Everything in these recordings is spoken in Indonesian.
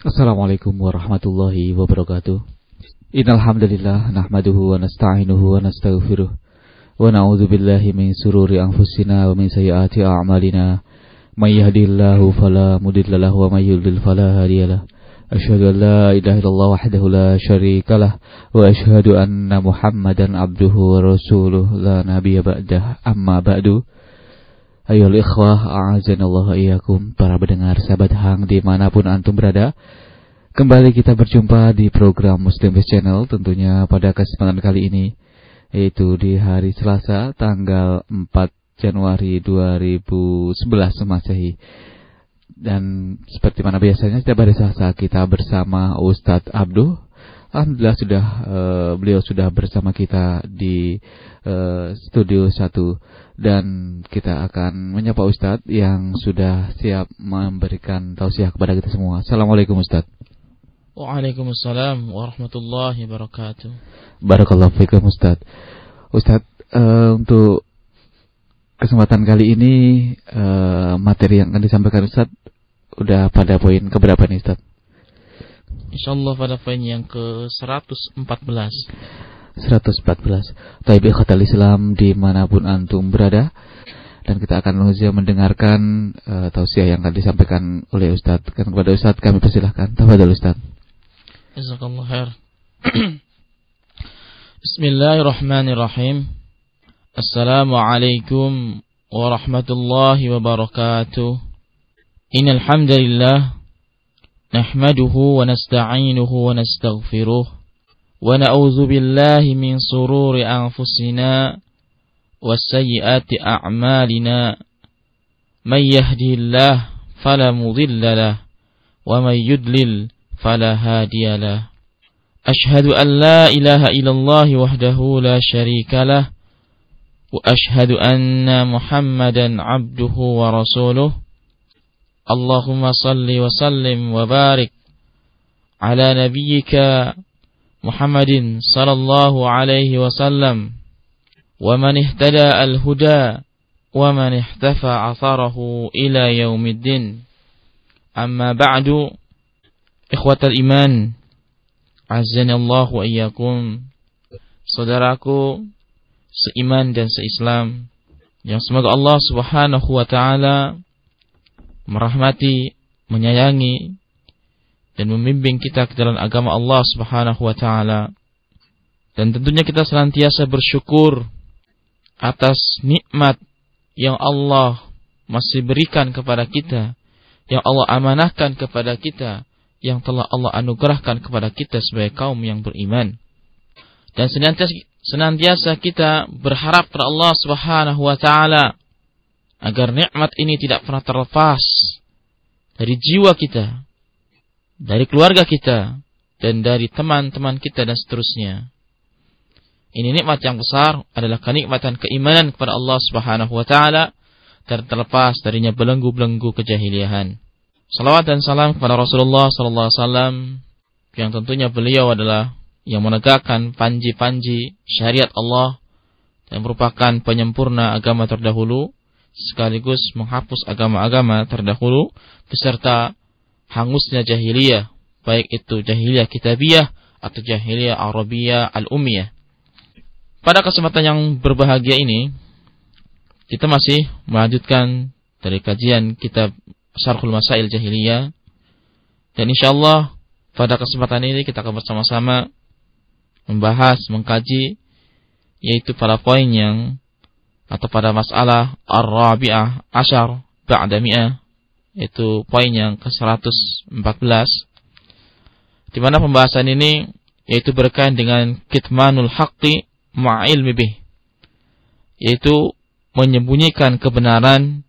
Assalamualaikum warahmatullahi wabarakatuh. Innal hamdalillah nahmaduhu wa nasta'inuhu wa nastaghfiruh wa na'udzu billahi min sururi anfusina wa min sayyiati a'malina. May yahdihillahu fala mudilla lahu wa may yudlil fala hadiyalah. Asyhadu an la ilaha illallah wahdahu la syarikalah wa asyhadu anna Muhammadan abduhu wa rasuluh la nabiyya ba'dah. Amma ba'du. Ayo ikhwah, a'azanallahu iyyakum para pendengar sahabat hang di mana pun antum berada. Kembali kita berjumpa di program Muslim Base Channel tentunya pada kesempatan kali ini yaitu di hari Selasa tanggal 4 Januari 2011 Masehi. Dan seperti mana biasanya setiap hari Selasa kita bersama Ustadz Abdul. Alhamdulillah sudah uh, beliau sudah bersama kita di uh, studio 1 dan kita akan menyapa Ustadz yang sudah siap memberikan tausiah kepada kita semua. Assalamualaikum Ustadz. Waalaikumsalam warahmatullahi wabarakatuh. Barakallahu fiikum Ustaz. Ustaz, uh, untuk kesempatan kali ini uh, materi yang akan disampaikan Ustaz udah pada poin keberapa nih Ustaz? Insyaallah pada poin yang ke-114. 114 Taibi Ikhwatal Islam di mana pun antum berada. Dan kita akan langsung mendengarkan uh, tausiah yang akan disampaikan oleh Ustadz. Kan kepada Ustadz kami persilahkan. Tafadhol Ustadz. Jazakallah Bismillahirrahmanirrahim. Assalamualaikum warahmatullahi wabarakatuh. Innal hamdalillah nahmaduhu wa nasta'inuhu wa nastaghfiruh. ونعوذ بالله من سرور أنفسنا والسيئات أعمالنا. من يهدي الله فلا مضل له ومن يدلل فلا هادي له. أشهد أن لا إله إلا الله وحده لا شريك له وأشهد أن محمدا عبده ورسوله. اللهم صل وسلم وبارك على نبيك محمد صلى الله عليه وسلم ومن اهتدى الهدى ومن احتفى أثره إلى يوم الدين أما بعد Ikhwatal iman Allah wa iyyakum Saudaraku Seiman dan seislam Yang semoga Allah subhanahu wa ta'ala Merahmati Menyayangi dan membimbing kita ke dalam agama Allah subhanahu wa ta'ala Dan tentunya kita senantiasa bersyukur Atas nikmat Yang Allah Masih berikan kepada kita Yang Allah amanahkan kepada kita yang telah Allah anugerahkan kepada kita sebagai kaum yang beriman. Dan senantiasa, senantiasa kita berharap kepada Allah Subhanahu wa taala agar nikmat ini tidak pernah terlepas dari jiwa kita, dari keluarga kita, dan dari teman-teman kita dan seterusnya. Ini nikmat yang besar adalah kenikmatan keimanan kepada Allah Subhanahu wa taala dan terlepas darinya belenggu-belenggu kejahiliahan. Salawat dan salam kepada Rasulullah sallallahu alaihi wasallam yang tentunya beliau adalah yang menegakkan panji-panji syariat Allah dan merupakan penyempurna agama terdahulu sekaligus menghapus agama-agama terdahulu beserta hangusnya jahiliyah baik itu jahiliyah kitabiyah atau jahiliyah arabiyah al-ummiyah. Pada kesempatan yang berbahagia ini kita masih melanjutkan dari kajian kitab Syarhul Masail Jahiliyah. Dan insyaallah pada kesempatan ini kita akan bersama-sama membahas, mengkaji yaitu pada poin yang atau pada masalah Ar-Rabi'ah Asyar Ba'da Mi'ah itu poin yang ke-114 di mana pembahasan ini yaitu berkaitan dengan kitmanul haqqi ma'il mibih yaitu menyembunyikan kebenaran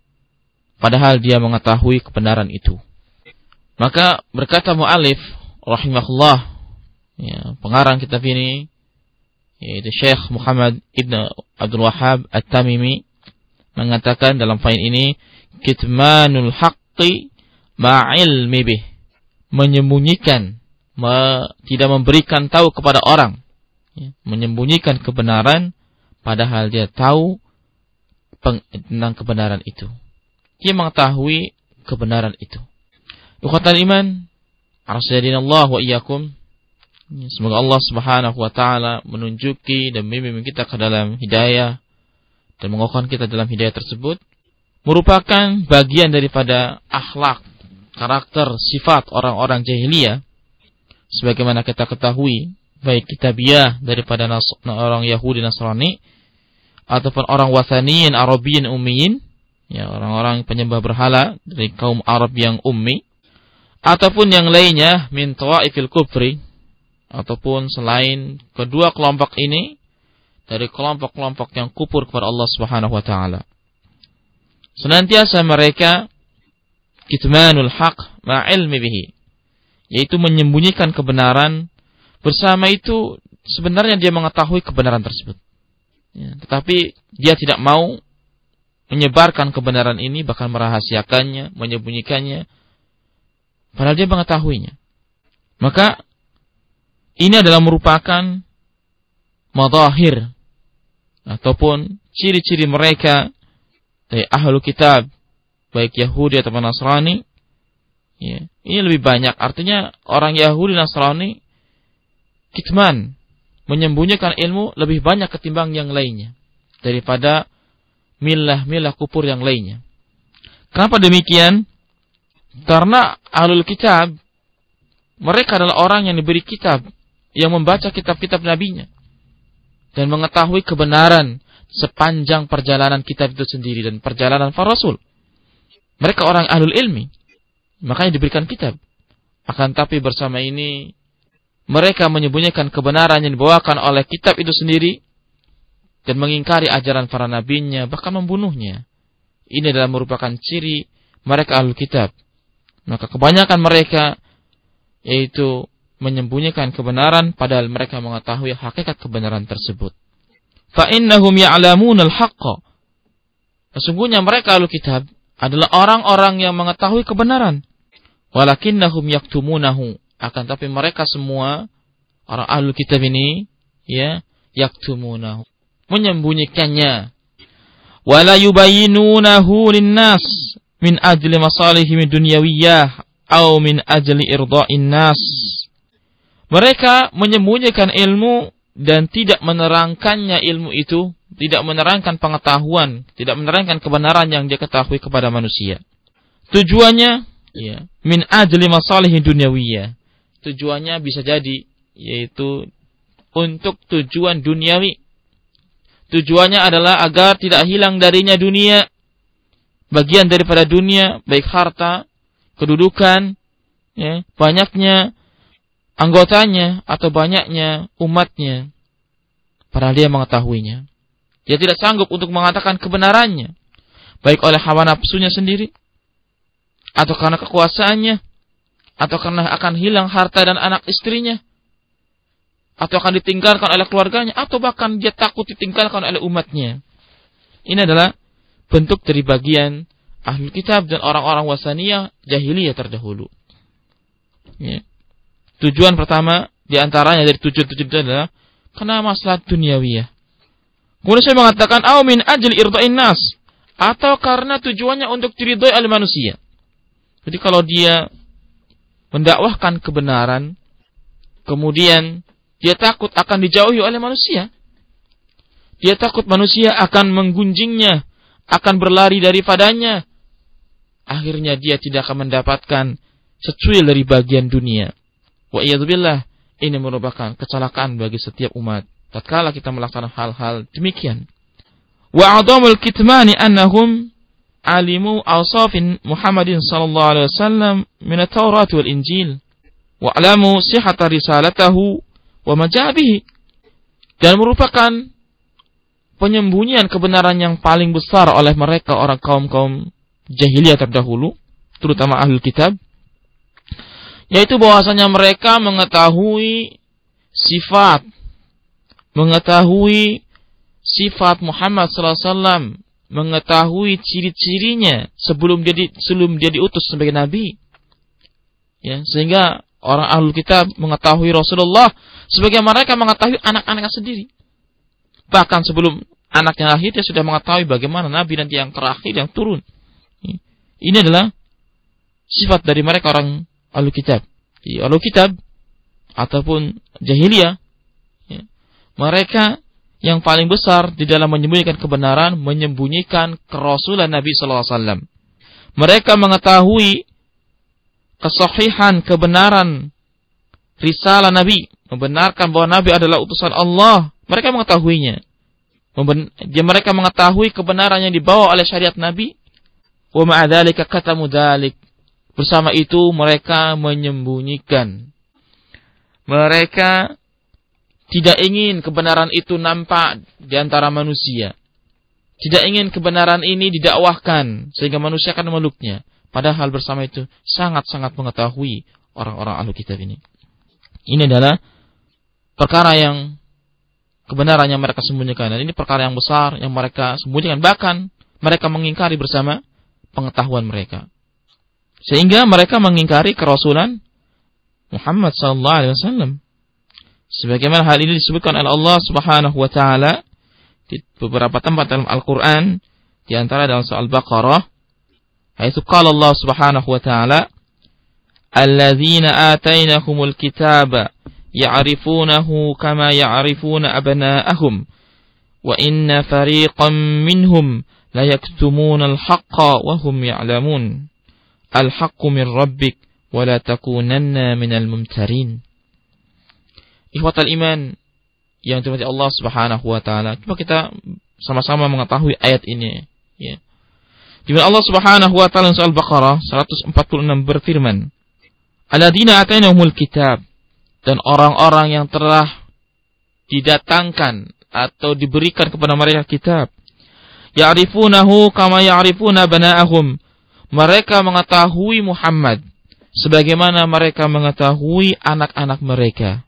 padahal dia mengetahui kebenaran itu. Maka berkata mu'alif rahimahullah ya, pengarang kitab ini yaitu Syekh Muhammad Ibn Abdul Wahab At-Tamimi mengatakan dalam poin ini kitmanul haqqi ma'ilmi bih menyembunyikan me, tidak memberikan tahu kepada orang ya, menyembunyikan kebenaran padahal dia tahu tentang kebenaran itu dia mengetahui kebenaran itu. Ikhwatal iman, Arsyadinallah wa iyyakum. Semoga Allah Subhanahu wa taala menunjuki dan membimbing kita ke dalam hidayah dan mengokohkan kita dalam hidayah tersebut merupakan bagian daripada akhlak, karakter, sifat orang-orang jahiliyah sebagaimana kita ketahui baik kitabiah daripada orang Yahudi Nasrani ataupun orang wasaniyin Arabiyin ummiyin ya orang-orang penyembah berhala dari kaum Arab yang ummi ataupun yang lainnya min tawaifil kufri ataupun selain kedua kelompok ini dari kelompok-kelompok yang kupur kepada Allah Subhanahu wa taala. Senantiasa mereka kitmanul haq ma ilmi bihi, yaitu menyembunyikan kebenaran bersama itu sebenarnya dia mengetahui kebenaran tersebut. Ya, tetapi dia tidak mau menyebarkan kebenaran ini bahkan merahasiakannya, menyembunyikannya padahal dia mengetahuinya. Maka ini adalah merupakan madahir ataupun ciri-ciri mereka dari ahlu kitab baik Yahudi atau Nasrani ya, ini lebih banyak. Artinya orang Yahudi Nasrani kitman menyembunyikan ilmu lebih banyak ketimbang yang lainnya daripada milah-milah kupur yang lainnya. Kenapa demikian? Karena ahlul kitab mereka adalah orang yang diberi kitab yang membaca kitab-kitab nabinya dan mengetahui kebenaran sepanjang perjalanan kitab itu sendiri dan perjalanan para rasul. Mereka orang ahlul ilmi, makanya diberikan kitab. Akan tapi bersama ini mereka menyembunyikan kebenaran yang dibawakan oleh kitab itu sendiri dan mengingkari ajaran para nabinya bahkan membunuhnya. Ini adalah merupakan ciri mereka ahlul kitab. Maka kebanyakan mereka yaitu menyembunyikan kebenaran padahal mereka mengetahui hakikat kebenaran tersebut. Fa innahum ya'lamun al-haqqa. Sesungguhnya mereka ahlu kitab adalah orang-orang yang mengetahui kebenaran. Walakinnahum yaktumunahu. Akan tapi mereka semua orang ahlu kitab ini ya yaktumunahu. Menyembunyikannya. Wala yubayinunahu linnas min ajli masalihim dunyawiyah atau min ajli irda'in nas mereka menyembunyikan ilmu dan tidak menerangkannya ilmu itu, tidak menerangkan pengetahuan, tidak menerangkan kebenaran yang dia ketahui kepada manusia. Tujuannya ya, min ajli masalih dunyawiyah. Tujuannya bisa jadi yaitu untuk tujuan duniawi. Tujuannya adalah agar tidak hilang darinya dunia, bagian daripada dunia, baik harta, kedudukan, ya, banyaknya anggotanya atau banyaknya umatnya. Padahal dia mengetahuinya. Dia tidak sanggup untuk mengatakan kebenarannya. Baik oleh hawa nafsunya sendiri. Atau karena kekuasaannya. Atau karena akan hilang harta dan anak istrinya. Atau akan ditinggalkan oleh keluarganya. Atau bahkan dia takut ditinggalkan oleh umatnya. Ini adalah bentuk dari bagian ahli kitab dan orang-orang wasaniyah jahiliyah terdahulu. Ya. Tujuan pertama di antaranya dari tujuan-tujuan itu adalah karena masalah duniawiyah. Kemudian saya mengatakan, "Au min ajli irda'in nas." Atau karena tujuannya untuk diridhoi oleh manusia. Jadi kalau dia mendakwahkan kebenaran, kemudian dia takut akan dijauhi oleh manusia. Dia takut manusia akan menggunjingnya, akan berlari daripadanya. Akhirnya dia tidak akan mendapatkan secuil dari bagian dunia. Wa iyadzubillah, ini merupakan kecelakaan bagi setiap umat. Tatkala kita melakukan hal-hal demikian. Wa adamul kitmani annahum alimu awsafin Muhammadin sallallahu alaihi wasallam min at-Taurat wal Injil wa alamu sihhata risalatahu wa majabihi dan merupakan penyembunyian kebenaran yang paling besar oleh mereka orang kaum-kaum jahiliyah terdahulu terutama ahli kitab yaitu bahwasanya mereka mengetahui sifat. Mengetahui sifat Muhammad SAW mengetahui ciri-cirinya sebelum dia di, sebelum dia diutus sebagai nabi. Ya sehingga orang ahlu kitab mengetahui Rasulullah sebagai mereka mengetahui anak-anaknya sendiri. Bahkan sebelum anaknya lahir dia sudah mengetahui bagaimana nabi nanti yang terakhir yang turun. Ini adalah sifat dari mereka orang ahlu kitab. di ahlu kitab ataupun jahiliyah ya, mereka yang paling besar di dalam menyembunyikan kebenaran menyembunyikan kerasulan Nabi sallallahu alaihi wasallam. Mereka mengetahui kesahihan kebenaran risalah Nabi membenarkan bahwa Nabi adalah utusan Allah. Mereka mengetahuinya. Mereka mengetahui kebenaran yang dibawa oleh syariat Nabi. Wa ma'adzalika katamu dzalik bersama itu mereka menyembunyikan mereka tidak ingin kebenaran itu nampak di antara manusia tidak ingin kebenaran ini didakwahkan sehingga manusia akan memeluknya padahal bersama itu sangat-sangat mengetahui orang-orang ahlu kitab ini ini adalah perkara yang kebenaran yang mereka sembunyikan. Dan ini perkara yang besar yang mereka sembunyikan. Bahkan mereka mengingkari bersama pengetahuan mereka. Sehingga mereka mengingkari kerasulan Muhammad sallallahu alaihi wasallam. Sebagaimana hal ini disebutkan oleh Allah Subhanahu wa taala di beberapa tempat dalam Al-Qur'an di antara dalam surah Al-Baqarah yaitu qala Allah Subhanahu wa taala alladzina atainahumul kitaba يعرفونه كما يعرفون أبناءهم وإن فريقا منهم ليكتمون الحق وهم al-haqqu min rabbik wa la takunanna minal mumtarin. Ikhwatal iman yang dirahmati Allah Subhanahu wa taala. Coba kita sama-sama mengetahui ayat ini ya. Di mana Allah Subhanahu wa taala surah Al-Baqarah 146 berfirman, "Alladzina atainahumul kitab" dan orang-orang yang telah didatangkan atau diberikan kepada mereka kitab, ya'rifunahu kama ya'rifuna bana'ahum mereka mengetahui Muhammad sebagaimana mereka mengetahui anak-anak mereka.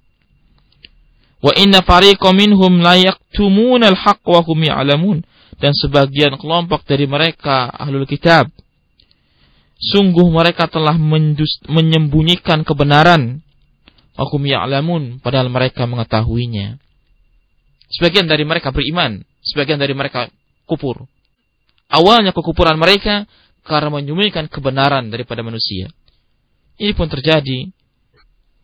Wa inna fariqam minhum la yaktumuna al-haqq wa hum ya'lamun. Dan sebagian kelompok dari mereka ahlul kitab sungguh mereka telah menyembunyikan kebenaran Akum ya'lamun padahal mereka mengetahuinya. Sebagian dari mereka beriman, sebagian dari mereka kupur. Awalnya kekupuran mereka karena menyembunyikan kebenaran daripada manusia. Ini pun terjadi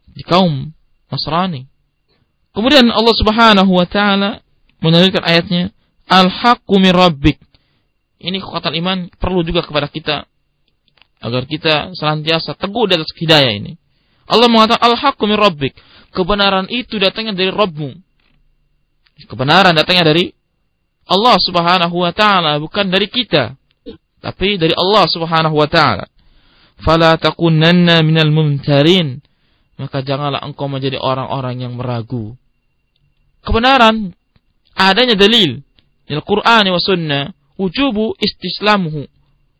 di kaum Nasrani. Kemudian Allah Subhanahu wa taala menurunkan ayatnya, "Al-haqqu min rabbik." Ini kekuatan iman perlu juga kepada kita agar kita senantiasa teguh di atas ini. Allah mengatakan al-haqqu min rabbik. Kebenaran itu datangnya dari Rabbmu. Kebenaran datangnya dari Allah Subhanahu wa taala, bukan dari kita. Tapi dari Allah Subhanahu wa taala. Fala takunanna minal mumtarin. Maka janganlah engkau menjadi orang-orang yang meragu. Kebenaran adanya dalil di Al-Qur'an wa sunnah wujubu istislamuhu.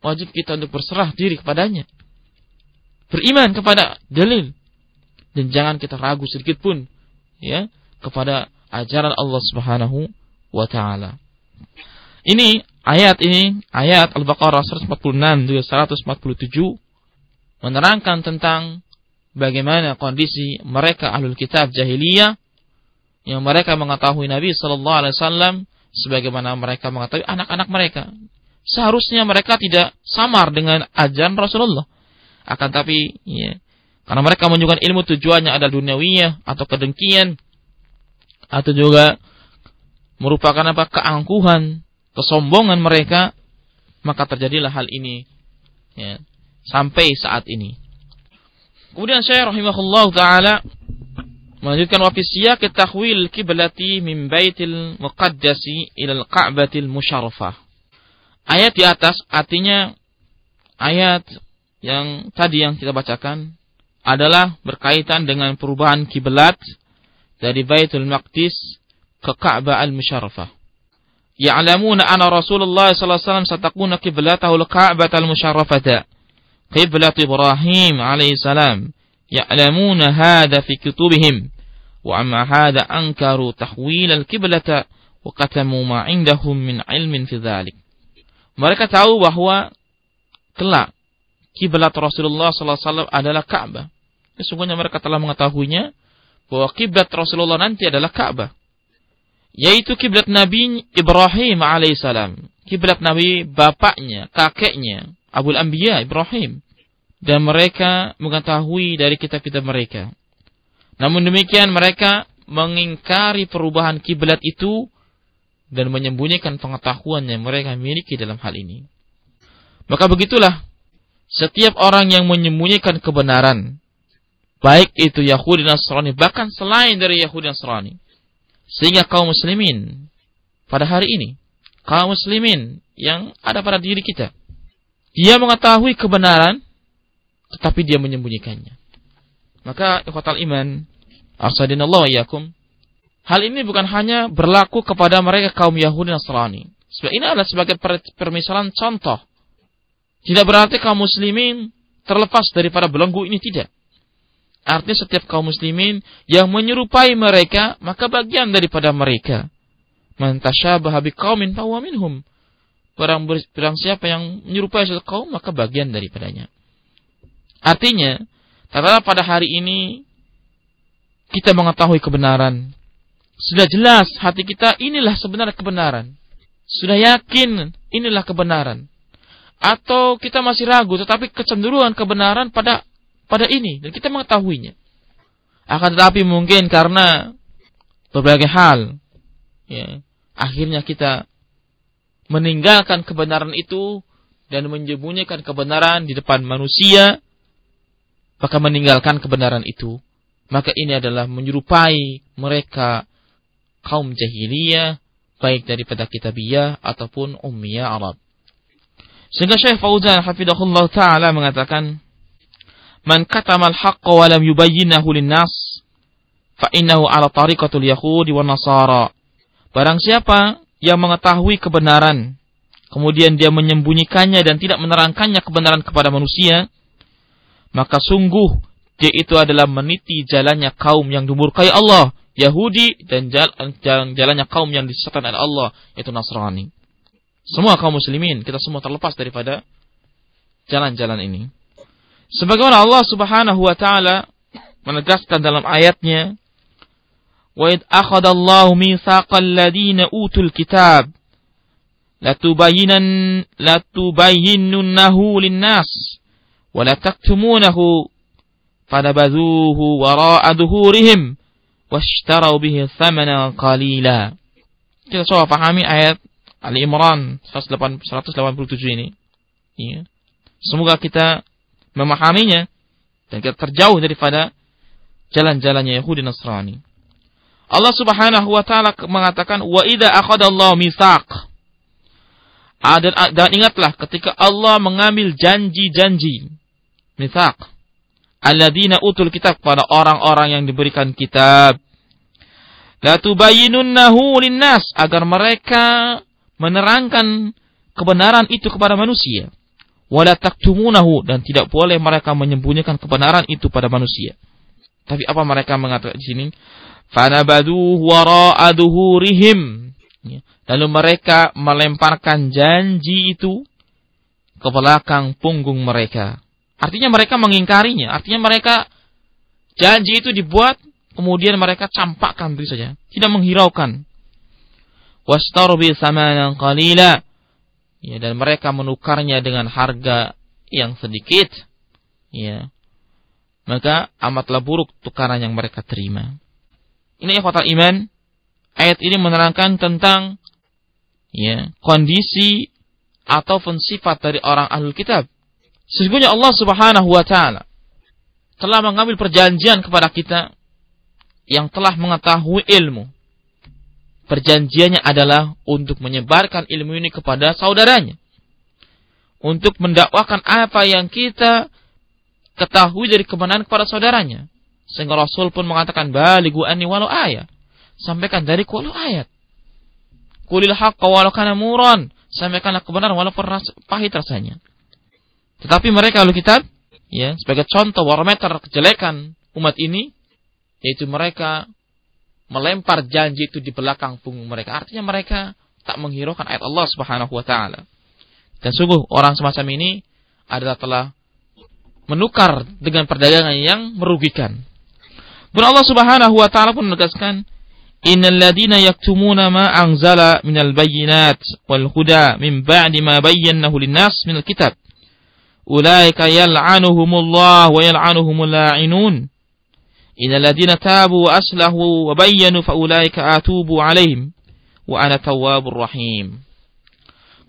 Wajib kita untuk berserah diri kepadanya. Beriman kepada dalil dan jangan kita ragu sedikit pun ya kepada ajaran Allah Subhanahu wa taala. Ini ayat ini ayat Al-Baqarah 146 juga 147 menerangkan tentang bagaimana kondisi mereka ahlul kitab jahiliyah yang mereka mengetahui Nabi sallallahu alaihi wasallam sebagaimana mereka mengetahui anak-anak mereka. Seharusnya mereka tidak samar dengan ajaran Rasulullah. Akan tapi ya, karena mereka menunjukkan ilmu tujuannya adalah duniawiyah atau kedengkian atau juga merupakan apa keangkuhan, kesombongan mereka, maka terjadilah hal ini ya, sampai saat ini. Kemudian saya rahimahullah taala melanjutkan wa fi siyaq tahwil kiblati min baitil muqaddasi ila al-ka'batil musyarrafah. Ayat di atas artinya ayat yang tadi yang kita bacakan adalah berkaitan dengan perubahan kiblat dari Baitul Maqdis ke Ka'bah al-Musharrafah. Ya'lamuna anna Rasulullah sallallahu alaihi wasallam satakuna qiblatahu al-Ka'bah al-Musharrafata. Qiblat Ibrahim alaihi salam. Ya'lamuna hadha fi kutubihim. Wa amma hadha ankaru tahwil al-qiblata wa qatamu ma indahum min ilmin fi dhalik. Mereka tahu bahwa kelak kiblat Rasulullah SAW adalah Ka'bah. Sesungguhnya mereka telah mengetahuinya bahwa kiblat Rasulullah nanti adalah Ka'bah. Yaitu kiblat Nabi Ibrahim alaihissalam. Kiblat Nabi bapaknya, kakeknya, Abu Anbiya Ibrahim. dan mereka mengetahui dari kitab-kitab mereka. Namun demikian mereka mengingkari perubahan kiblat itu dan menyembunyikan pengetahuan yang mereka miliki dalam hal ini. Maka begitulah setiap orang yang menyembunyikan kebenaran, baik itu Yahudi dan Nasrani, bahkan selain dari Yahudi dan Nasrani, sehingga kaum muslimin pada hari ini, kaum muslimin yang ada pada diri kita, dia mengetahui kebenaran, tetapi dia menyembunyikannya. Maka ikhwatal iman, arsadinallahu yakum, hal ini bukan hanya berlaku kepada mereka kaum Yahudi dan Nasrani. Sebab ini adalah sebagai permisalan contoh tidak berarti kaum muslimin terlepas daripada belenggu ini tidak. Artinya setiap kaum muslimin yang menyerupai mereka, maka bagian daripada mereka. Man tasyabaha biqaumin fahuwa minhum. Barang, barang siapa yang menyerupai suatu kaum, maka bagian daripadanya. Artinya, katakanlah pada hari ini kita mengetahui kebenaran. Sudah jelas hati kita inilah sebenarnya kebenaran. Sudah yakin inilah kebenaran atau kita masih ragu tetapi kecenderungan kebenaran pada pada ini dan kita mengetahuinya. Akan tetapi mungkin karena berbagai hal ya, akhirnya kita meninggalkan kebenaran itu dan menyembunyikan kebenaran di depan manusia maka meninggalkan kebenaran itu maka ini adalah menyerupai mereka kaum jahiliyah baik daripada kitabiyah ataupun ummiyah Arab sehingga Syekh Fauzan hafidahullah taala mengatakan, "Man katama al-haqqa wa lam yubayyinahu lin-nas, fa innahu ala tariqatul yahudi wan nasara." Barang siapa yang mengetahui kebenaran, kemudian dia menyembunyikannya dan tidak menerangkannya kebenaran kepada manusia, maka sungguh dia itu adalah meniti jalannya kaum yang dimurkai Allah, Yahudi dan jalan, jalannya kaum yang disesatkan oleh Allah, yaitu Nasrani. Semua kaum muslimin, kita semua terlepas daripada jalan-jalan ini. Sebagaimana Allah Subhanahu wa taala menegaskan dalam ayatnya, "Wa id akhadallahu mitsaqal ladina utul kitab latubayyinan latubayyinunnahu lin-nas wa la taktumunahu fanabazuhu wara'a duhurihim washtarau bihi thamanan qalila." Kita coba pahami ayat Ali Imran 187 ini. Ya. Semoga kita memahaminya dan kita terjauh daripada jalan-jalannya Yahudi Nasrani. Allah Subhanahu wa taala mengatakan wa idza akhadallahu mitsaq. Dan, dan ingatlah ketika Allah mengambil janji-janji mitsaq alladzina utul kitab pada orang-orang yang diberikan kitab la tubayyinunnahu linnas agar mereka menerangkan kebenaran itu kepada manusia. Wala taktumunahu dan tidak boleh mereka menyembunyikan kebenaran itu pada manusia. Tapi apa mereka mengatakan di sini? Fanabadu wara'a duhurihim. Ya. Lalu mereka melemparkan janji itu ke belakang punggung mereka. Artinya mereka mengingkarinya. Artinya mereka janji itu dibuat kemudian mereka campakkan begitu saja. Tidak menghiraukan wastarbi samanan qalila ya dan mereka menukarnya dengan harga yang sedikit. Ya. Maka amatlah buruk tukaran yang mereka terima. Ini ikhwatal iman ayat ini menerangkan tentang ya kondisi ataupun sifat dari orang ahlul kitab. Sesungguhnya Allah Subhanahu wa taala telah mengambil perjanjian kepada kita yang telah mengetahui ilmu perjanjiannya adalah untuk menyebarkan ilmu ini kepada saudaranya. Untuk mendakwakan apa yang kita ketahui dari kebenaran kepada saudaranya. Sehingga Rasul pun mengatakan, Baligu anni walau ayat. Sampaikan dari walau ayat. Kulil haqqa walau kana muran. Sampaikanlah kebenaran walaupun ras, pahit rasanya. Tetapi mereka kalau kitab, ya, sebagai contoh barometer kejelekan umat ini, yaitu mereka melempar janji itu di belakang punggung mereka. Artinya mereka tak menghiraukan ayat Allah Subhanahu wa taala. Dan sungguh orang semacam ini adalah telah menukar dengan perdagangan yang merugikan. Dan Allah Subhanahu wa taala pun menegaskan, "Innal ladina yaktumuna ma anzala minal bayyinat wal huda min ba'di ma bayyanahu lin-nas minal kitab, ulaika yal'anuhumullah wa yal'anuhumul la'inun innal tabu wa aslahu wa bayyanu fa ulaika atubu alaihim wa ana tawwabur rahim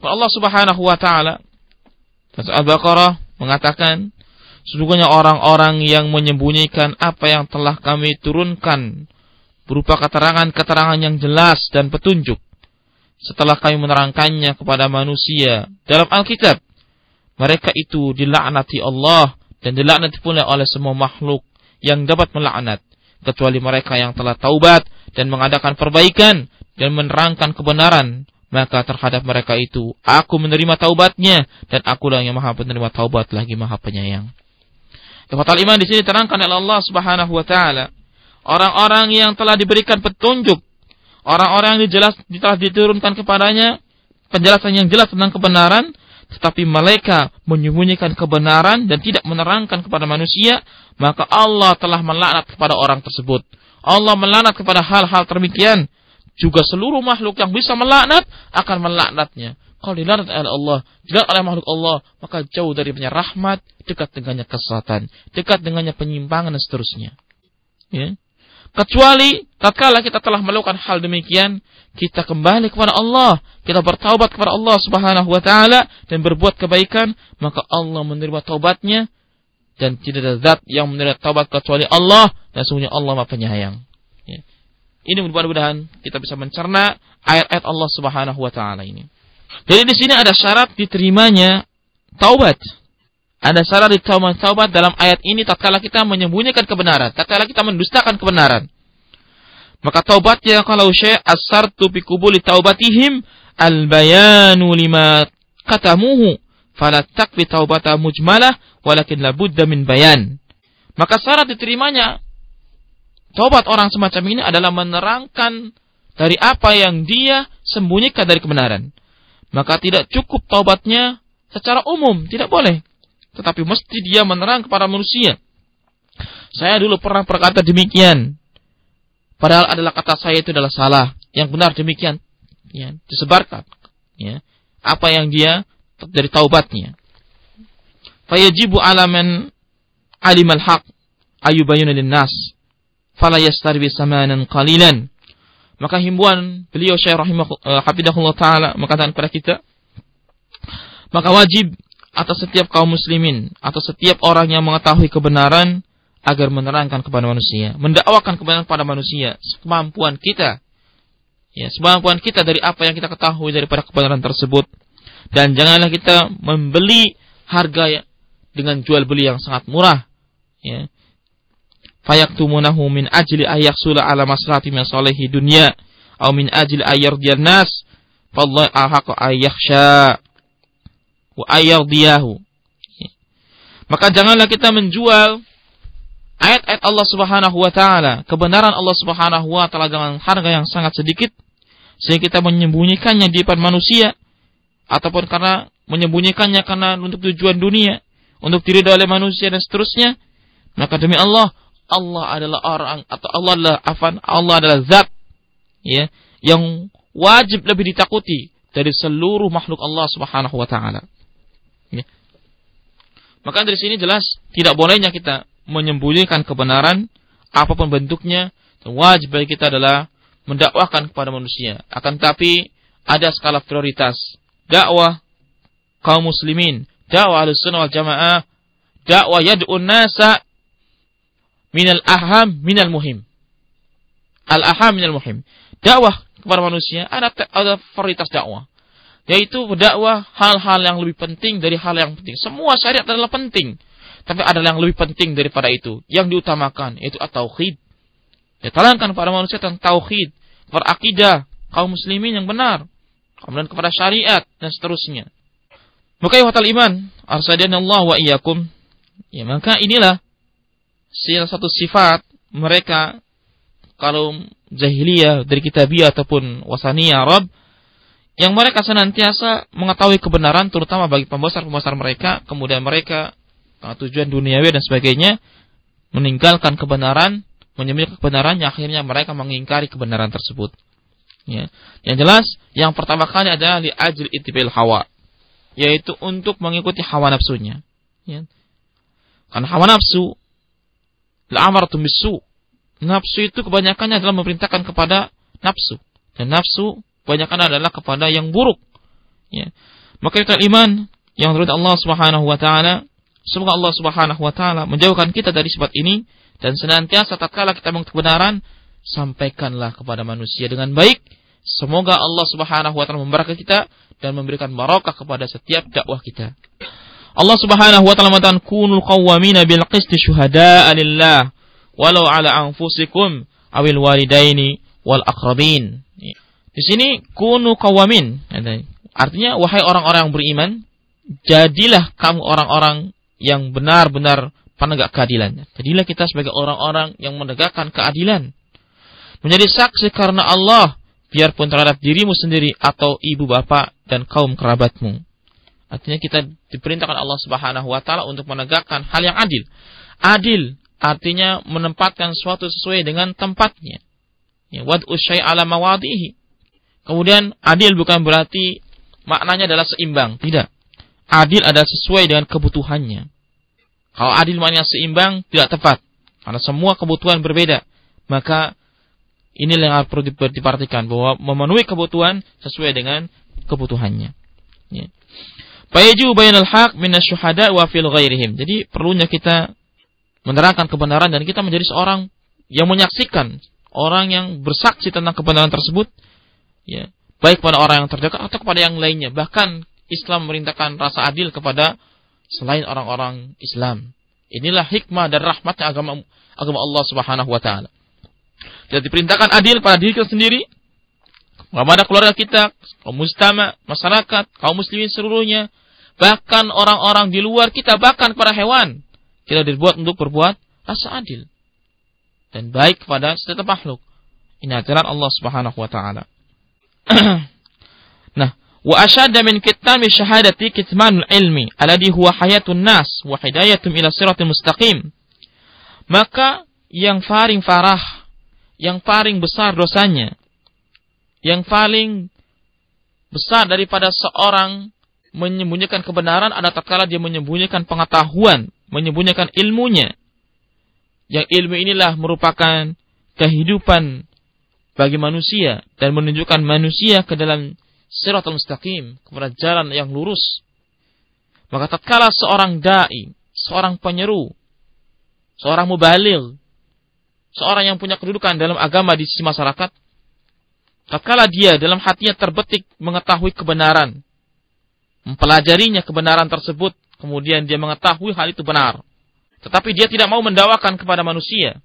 Allah Subhanahu wa taala Al-Baqarah mengatakan sesungguhnya orang-orang yang menyembunyikan apa yang telah kami turunkan berupa keterangan-keterangan yang jelas dan petunjuk setelah kami menerangkannya kepada manusia dalam Alkitab mereka itu dilaknati Allah dan dilaknati pula oleh semua makhluk yang dapat melaknat kecuali mereka yang telah taubat dan mengadakan perbaikan dan menerangkan kebenaran maka terhadap mereka itu aku menerima taubatnya dan akulah yang maha penerima taubat lagi maha penyayang. Ikhwatal iman di sini terangkan oleh Allah Subhanahu wa taala orang-orang yang telah diberikan petunjuk, orang-orang yang jelas telah diturunkan kepadanya penjelasan yang jelas tentang kebenaran, tetapi mereka menyembunyikan kebenaran dan tidak menerangkan kepada manusia, maka Allah telah melaknat kepada orang tersebut. Allah melaknat kepada hal-hal demikian. Juga seluruh makhluk yang bisa melaknat akan melaknatnya. Kalau dilaknat oleh Allah, dilaknat oleh makhluk Allah, maka jauh dari banyak rahmat, dekat dengannya kesesatan, dekat dengannya penyimpangan dan seterusnya. Ya. Kecuali tatkala kita telah melakukan hal demikian, kita kembali kepada Allah, kita bertaubat kepada Allah Subhanahu wa taala dan berbuat kebaikan, maka Allah menerima taubatnya dan tidak ada zat yang menerima taubat kecuali Allah dan sungguhnya Allah Maha Penyayang. Ya. Ini mudah-mudahan kita bisa mencerna ayat-ayat Allah Subhanahu wa taala ini. Jadi di sini ada syarat diterimanya taubat. Ada syarat diterima taubat dalam ayat ini tatkala kita menyembunyikan kebenaran, tatkala kita mendustakan kebenaran. Maka taubatnya kalau syai' asartu bi taubatihim al bayanu lima katamuhu fala takfi taubata mujmalah walakin la budda min bayan. Maka syarat diterimanya taubat orang semacam ini adalah menerangkan dari apa yang dia sembunyikan dari kebenaran. Maka tidak cukup taubatnya secara umum, tidak boleh tetapi mesti dia menerang kepada manusia. Saya dulu pernah berkata demikian. Padahal adalah kata saya itu adalah salah. Yang benar demikian. Ya, disebarkan. Ya, apa yang dia dari taubatnya. Fayajibu alaman alimal haq ayubayuna nas. Fala yastarbi samanan qalilan. Maka himbauan beliau Syekh rahimahullah eh, taala mengatakan kepada kita maka wajib atas setiap kaum muslimin atau setiap orang yang mengetahui kebenaran agar menerangkan kepada manusia, mendakwakan kebenaran kepada manusia kemampuan kita. Ya, kemampuan kita dari apa yang kita ketahui daripada kebenaran tersebut. Dan janganlah kita membeli harga dengan jual beli yang sangat murah. Ya. Fayaktumunahu min ajli ayaksula ala maslahati min salihi dunya atau min ajli ayyardiyan nas. Fallahu ahaqqa ayyakhsha wa diyahu. Maka janganlah kita menjual ayat-ayat Allah Subhanahu wa taala, kebenaran Allah Subhanahu wa taala dengan harga yang sangat sedikit sehingga kita menyembunyikannya di depan manusia ataupun karena menyembunyikannya karena untuk tujuan dunia, untuk diri oleh manusia dan seterusnya, maka demi Allah, Allah adalah orang atau Allah adalah afan, Allah adalah zat ya yang wajib lebih ditakuti dari seluruh makhluk Allah Subhanahu wa taala. Maka dari sini jelas tidak bolehnya kita menyembunyikan kebenaran apa pun bentuknya. Wajib bagi kita adalah mendakwahkan kepada manusia. Akan tetapi ada skala prioritas. Dakwah kaum muslimin, dakwah al-sunnah wal jamaah, dakwah yad'un nasa minal aham minal muhim. Al-aham minal muhim. Dakwah kepada manusia ada ada prioritas dakwah yaitu berdakwah hal-hal yang lebih penting dari hal yang penting. Semua syariat adalah penting, tapi ada yang lebih penting daripada itu. Yang diutamakan yaitu at-tauhid. Diterangkan kepada manusia tentang tauhid, berakidah kaum muslimin yang benar, kemudian kepada syariat dan seterusnya. Maka ya iman, arsadana Allah wa iyyakum. Ya, maka inilah salah satu sifat mereka kalau jahiliyah dari kitabiah ataupun wasaniyah Arab yang mereka senantiasa mengetahui kebenaran terutama bagi pembesar-pembesar mereka kemudian mereka tujuan duniawi dan sebagainya meninggalkan kebenaran menyembunyikan kebenaran yang akhirnya mereka mengingkari kebenaran tersebut ya yang jelas yang pertama kali adalah li ajil itibil hawa yaitu untuk mengikuti hawa nafsunya Ya. Karena hawa nafsu la'amaratun bisu. Nafsu itu kebanyakannya adalah memerintahkan kepada nafsu. Dan nafsu kebanyakan adalah kepada yang buruk. Ya. Maka itu iman yang menurut Allah Subhanahu wa taala, semoga Allah Subhanahu wa taala menjauhkan kita dari sifat ini dan senantiasa tatkala kita mengetahui kebenaran, sampaikanlah kepada manusia dengan baik. Semoga Allah Subhanahu wa taala memberkati kita dan memberikan barokah kepada setiap dakwah kita. Allah Subhanahu wa taala mengatakan kunul qawwamina bil qisti syuhada'a lillah walau ala anfusikum awil walidaini wal aqrabin. Di sini kunu qawamin. Artinya wahai orang-orang yang beriman, jadilah kamu orang-orang yang benar-benar penegak keadilan. Jadilah kita sebagai orang-orang yang menegakkan keadilan. Menjadi saksi karena Allah, biarpun terhadap dirimu sendiri atau ibu bapak dan kaum kerabatmu. Artinya kita diperintahkan Allah Subhanahu wa taala untuk menegakkan hal yang adil. Adil artinya menempatkan suatu sesuai dengan tempatnya. Ya, wad usyai ala mawadihi. Kemudian adil bukan berarti maknanya adalah seimbang, tidak. Adil adalah sesuai dengan kebutuhannya. Kalau adil maknanya seimbang tidak tepat karena semua kebutuhan berbeda. Maka inilah yang perlu diperhatikan bahwa memenuhi kebutuhan sesuai dengan kebutuhannya. Ya. Fayaju bainal haq minasyuhada wa fil ghairihim. Jadi perlunya kita menerangkan kebenaran dan kita menjadi seorang yang menyaksikan orang yang bersaksi tentang kebenaran tersebut ya. Baik pada orang yang terdekat atau kepada yang lainnya. Bahkan Islam memerintahkan rasa adil kepada selain orang-orang Islam. Inilah hikmah dan rahmatnya agama agama Allah Subhanahu wa taala. Jadi diperintahkan adil pada diri kita sendiri. Kepada keluarga kita kaum mustama masyarakat kaum muslimin seluruhnya. Bahkan orang-orang di luar kita bahkan para hewan. Kita dibuat untuk berbuat rasa adil. Dan baik kepada setiap makhluk. Ini ajaran Allah Subhanahu wa taala. nah, wa asyadda min kitami syahadati kitmanul ilmi alladhi huwa hayatun nas wa hidayatum ila siratil mustaqim. Maka yang paling farah, yang paling besar dosanya, yang paling besar daripada seorang menyembunyikan kebenaran ada tatkala dia menyembunyikan pengetahuan, menyembunyikan ilmunya. Yang ilmu inilah merupakan kehidupan bagi manusia dan menunjukkan manusia ke dalam siratul mustaqim, kepada jalan yang lurus. Maka tatkala seorang dai, seorang penyeru, seorang mubalil, seorang yang punya kedudukan dalam agama di sisi masyarakat, tatkala dia dalam hatinya terbetik mengetahui kebenaran, mempelajarinya kebenaran tersebut, kemudian dia mengetahui hal itu benar. Tetapi dia tidak mau mendawakan kepada manusia.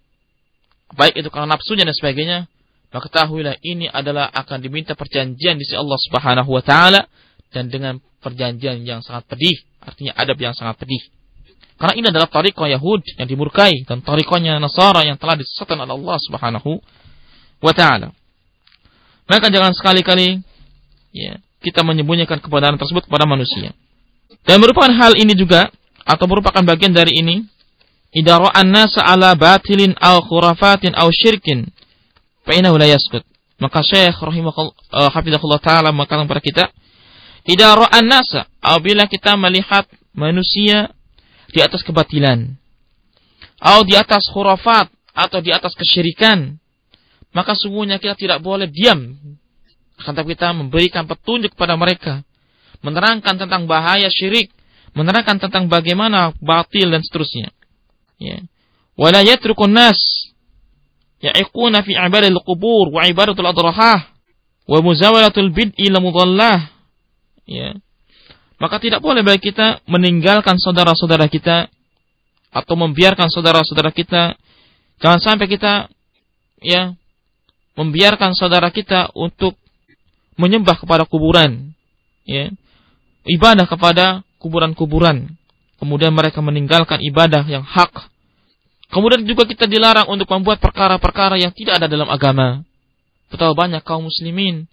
Baik itu karena nafsunya dan sebagainya. Maka ketahuilah ini adalah akan diminta perjanjian di sisi Allah Subhanahu wa taala dan dengan perjanjian yang sangat pedih, artinya adab yang sangat pedih. Karena ini adalah tariqah Yahud yang dimurkai dan tariqahnya Nasara yang telah disesatkan oleh Allah Subhanahu wa taala. Maka jangan sekali-kali ya, kita menyembunyikan kebenaran tersebut kepada manusia. Dan merupakan hal ini juga atau merupakan bagian dari ini idza ra'an nasa ala batilin aw khurafatin aw syirkin fa innahu la yaskut. Maka Syekh rahimahullah uh, hafizahullah taala mengatakan kepada kita idza ra'an nasa apabila kita melihat manusia di atas kebatilan atau di atas khurafat atau di atas kesyirikan maka sungguhnya kita tidak boleh diam tapi kita memberikan petunjuk kepada mereka. Menerangkan tentang bahaya syirik. Menerangkan tentang bagaimana batil dan seterusnya. Ya. Wala yatrukun nas ya'iquna fi ibadatil qubur wa ibadatul adrahah wa muzawalatul bid'i lamudallah. Ya. Maka tidak boleh bagi kita meninggalkan saudara-saudara kita atau membiarkan saudara-saudara kita jangan sampai kita ya membiarkan saudara kita untuk menyembah kepada kuburan, ya, ibadah kepada kuburan-kuburan. Kemudian mereka meninggalkan ibadah yang hak. Kemudian juga kita dilarang untuk membuat perkara-perkara yang tidak ada dalam agama. Betapa banyak kaum muslimin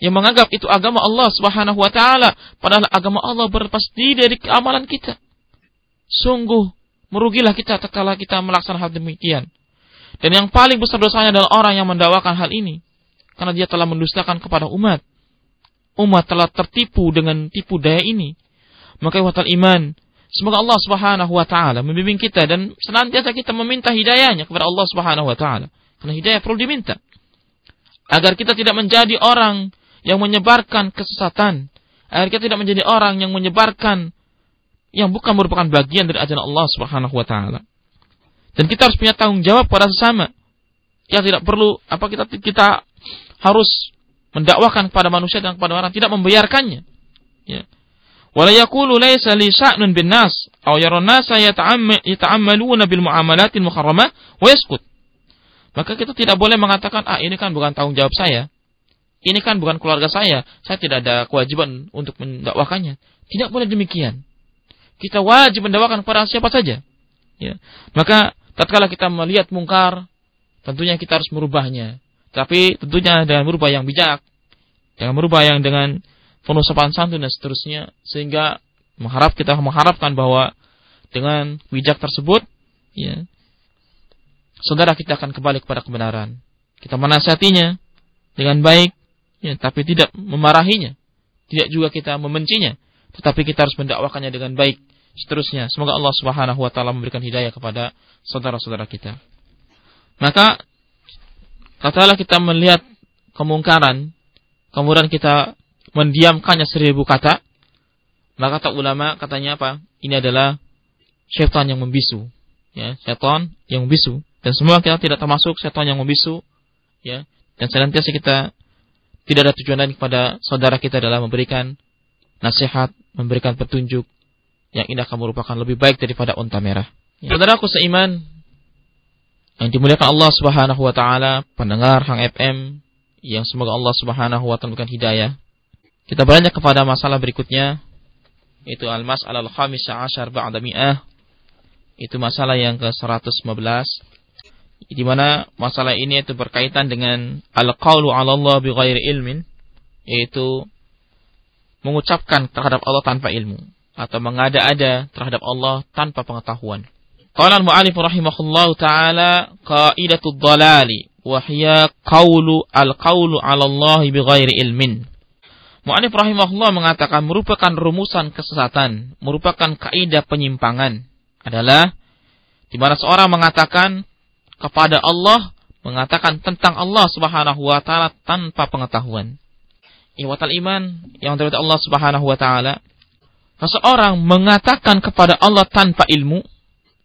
yang menganggap itu agama Allah Subhanahu wa taala, padahal agama Allah berlepas diri dari keamalan kita. Sungguh merugilah kita tatkala kita melaksanakan hal demikian. Dan yang paling besar dosanya adalah orang yang mendakwakan hal ini karena dia telah mendustakan kepada umat. Umat telah tertipu dengan tipu daya ini. Maka watal iman, Semoga Allah Subhanahu wa taala membimbing kita dan senantiasa kita meminta hidayahnya kepada Allah Subhanahu wa taala. Karena hidayah perlu diminta. Agar kita tidak menjadi orang yang menyebarkan kesesatan. Agar kita tidak menjadi orang yang menyebarkan yang bukan merupakan bagian dari ajaran Allah Subhanahu wa taala. Dan kita harus punya tanggung jawab pada sesama. Ya tidak perlu apa kita kita harus mendakwakan kepada manusia dan kepada orang tidak membiarkannya. Ya wala yaqulu laysa li sya'nun bin nas aw yara nasa bil muamalatil muharramah. Maka kita tidak boleh mengatakan ah ini kan bukan tanggung jawab saya. Ini kan bukan keluarga saya, saya tidak ada kewajiban untuk mendakwakannya. Tidak boleh demikian. Kita wajib mendakwakan kepada siapa saja. Ya. Maka tatkala kita melihat mungkar, tentunya kita harus merubahnya. Tapi tentunya dengan merubah yang bijak. Dengan merubah yang dengan penuh sopan santun dan seterusnya sehingga mengharap kita mengharapkan bahwa dengan bijak tersebut ya saudara kita akan kembali kepada kebenaran. Kita menasihatinya dengan baik ya tapi tidak memarahinya. Tidak juga kita membencinya tetapi kita harus mendakwakannya dengan baik seterusnya. Semoga Allah Subhanahu wa taala memberikan hidayah kepada saudara-saudara kita. Maka katalah kita melihat kemungkaran kemudian kita mendiamkannya seribu kata, maka kata ulama katanya apa? Ini adalah syaitan yang membisu. Ya, syaitan yang membisu. Dan semua kita tidak termasuk syaitan yang membisu. Ya, dan senantiasa kita tidak ada tujuan lain kepada saudara kita dalam memberikan nasihat, memberikan petunjuk yang ini akan merupakan lebih baik daripada unta merah. Ya. Saudaraku seiman yang dimuliakan Allah Subhanahu wa taala, pendengar Hang FM yang semoga Allah Subhanahu wa taala memberikan hidayah kita beranjak kepada masalah berikutnya itu al-mas'alah al-khamis ashar ba'da mi'ah. Itu masalah yang ke-115 di mana masalah ini itu berkaitan dengan al-qaulu 'ala Allah bighairi ilmin yaitu mengucapkan terhadap Allah tanpa ilmu atau mengada-ada terhadap Allah tanpa pengetahuan. Qala al-mu'allif rahimahullahu taala qaidatud dhalali wa hiya qawlu al-qawlu 'ala Allah bighairi ilmin. Mu'anif rahimahullah mengatakan merupakan rumusan kesesatan, merupakan kaidah penyimpangan adalah di mana seorang mengatakan kepada Allah, mengatakan tentang Allah Subhanahu wa taala tanpa pengetahuan. Iwatal iman yang dari Allah Subhanahu wa taala. Seseorang mengatakan kepada Allah tanpa ilmu,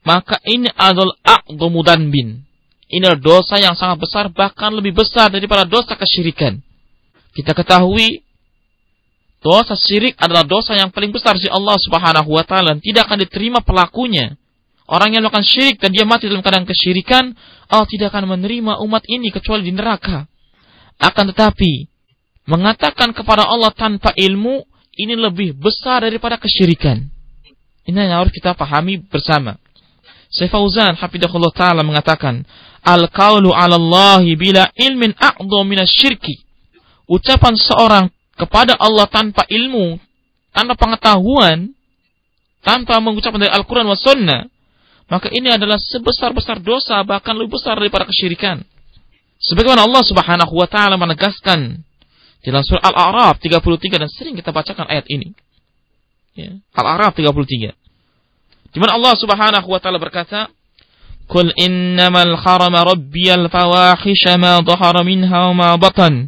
maka ini adalah a'dhamu bin. Ini adalah dosa yang sangat besar, bahkan lebih besar daripada dosa kesyirikan. Kita ketahui Dosa syirik adalah dosa yang paling besar si Allah Subhanahu wa taala dan tidak akan diterima pelakunya. Orang yang melakukan syirik dan dia mati dalam keadaan kesyirikan, Allah tidak akan menerima umat ini kecuali di neraka. Akan tetapi, mengatakan kepada Allah tanpa ilmu ini lebih besar daripada kesyirikan. Ini yang harus kita pahami bersama. Syekh Fauzan hafidahullah taala mengatakan, "Al-qaulu 'ala Allah bila ilmin a'dhu minasyirki." Ucapan seorang kepada Allah tanpa ilmu, tanpa pengetahuan, tanpa mengucapkan dari Al-Quran wa Sunnah, maka ini adalah sebesar-besar dosa, bahkan lebih besar daripada kesyirikan. Sebagaimana Allah Subhanahu wa taala menegaskan dalam surah Al-A'raf 33 dan sering kita bacakan ayat ini. Ya, Al-A'raf 33. Di mana Allah Subhanahu wa taala berkata, "Qul innamal harama rabbiyal fawahisha ma dhahara minha wa ma batan."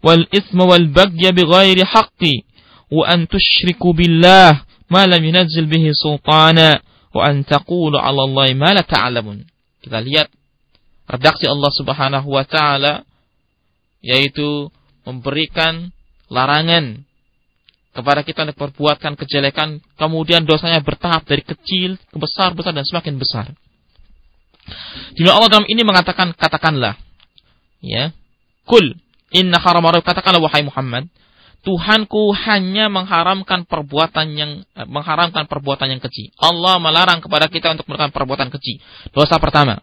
wal isma wal bagya وأن haqqi wa an tusyriku billah ma lam yunzil bihi sultana wa an taqulu 'ala Allahi ma la ta'lamun. Kita lihat redaksi Allah Subhanahu wa taala yaitu memberikan larangan kepada kita untuk perbuatan kejelekan, kemudian dosanya bertahap dari kecil ke besar, besar dan semakin besar. Di Allah dalam ini mengatakan katakanlah, ya, kul Inna haramaru katakanlah wahai Muhammad, Tuhanku hanya mengharamkan perbuatan yang eh, mengharamkan perbuatan yang kecil. Allah melarang kepada kita untuk melakukan perbuatan kecil. Dosa pertama,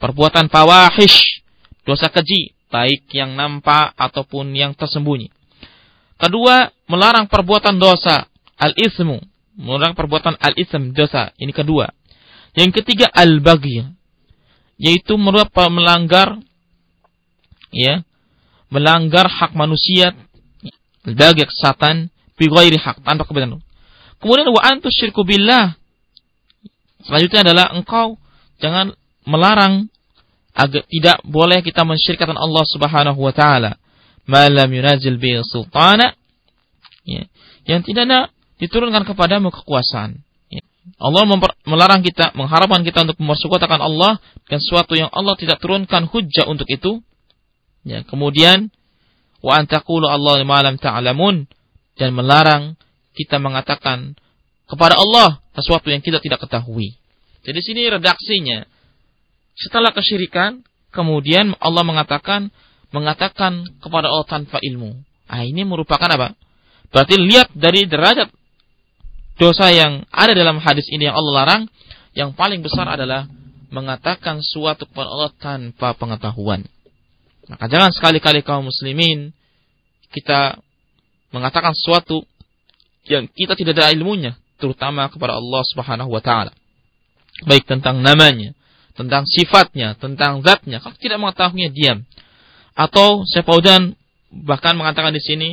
perbuatan fawahish, dosa keji, baik yang nampak ataupun yang tersembunyi. Kedua, melarang perbuatan dosa, al-ismu, melarang perbuatan al-ism, dosa. Ini kedua. Yang ketiga, al-baghi, yaitu merupakan melanggar ya melanggar hak manusia bagi kesatan bighairi hak tanpa kebenaran. Kemudian wa antus syirku billah. Selanjutnya adalah engkau jangan melarang agar tidak boleh kita mensyirikkan Allah Subhanahu wa taala. Malam yunazil bi sultana ya, yang tidak ada diturunkan kepadamu kekuasaan. Ya. Allah melarang kita, mengharapkan kita untuk mempersekutukan Allah dan sesuatu yang Allah tidak turunkan hujah untuk itu. Ya, kemudian wa antaqulu Allah ma lam ta'lamun dan melarang kita mengatakan kepada Allah sesuatu yang kita tidak ketahui. Jadi sini redaksinya setelah kesyirikan kemudian Allah mengatakan mengatakan kepada Allah tanpa ilmu. Ah ini merupakan apa? Berarti lihat dari derajat dosa yang ada dalam hadis ini yang Allah larang, yang paling besar adalah mengatakan suatu kepada Allah tanpa pengetahuan. Maka jangan sekali-kali kaum muslimin kita mengatakan sesuatu yang kita tidak ada ilmunya, terutama kepada Allah Subhanahu wa taala. Baik tentang namanya, tentang sifatnya, tentang zatnya, kalau tidak mengetahuinya diam. Atau Syekh bahkan mengatakan di sini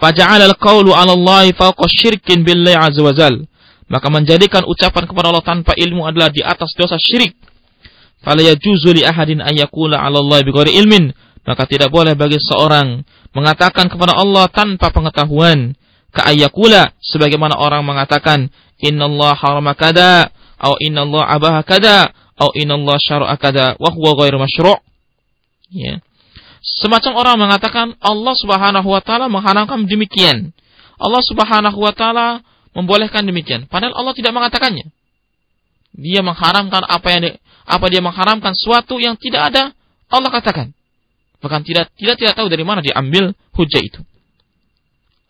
Faja'ala al-qawlu 'ala Allah fawqa syirkin billahi 'azza. Maka menjadikan ucapan kepada Allah tanpa ilmu adalah di atas dosa syirik. Fala yajuzu li ahadin an yaqula 'ala Allah bighairi ilmin. Maka tidak boleh bagi seorang mengatakan kepada Allah tanpa pengetahuan. Ka'ayyakula sebagaimana orang mengatakan innallaha harama kada atau innallaha abaha kada atau innallaha syara'a kada wa huwa masyru'. Ya. Semacam orang mengatakan Allah Subhanahu wa taala mengharamkan demikian. Allah Subhanahu wa taala membolehkan demikian. Padahal Allah tidak mengatakannya. Dia mengharamkan apa yang dia, apa dia mengharamkan suatu yang tidak ada Allah katakan. Bahkan tidak tidak tidak tahu dari mana diambil hujah itu.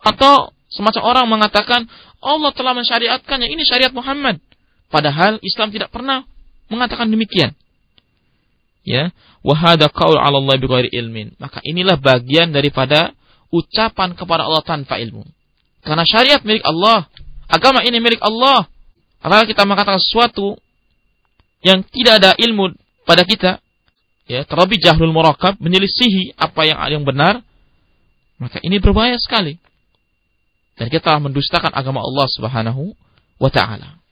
Atau semacam orang mengatakan Allah telah mensyariatkannya ini syariat Muhammad. Padahal Islam tidak pernah mengatakan demikian. Ya, wahada qaul 'ala Allah bighairi ilmin. Maka inilah bagian daripada ucapan kepada Allah tanpa ilmu. Karena syariat milik Allah, agama ini milik Allah. Apakah kita mengatakan sesuatu yang tidak ada ilmu pada kita, ya, terlebih jahlul murakab, menyelisihi apa yang yang benar, maka ini berbahaya sekali. Dan kita telah mendustakan agama Allah Subhanahu wa taala.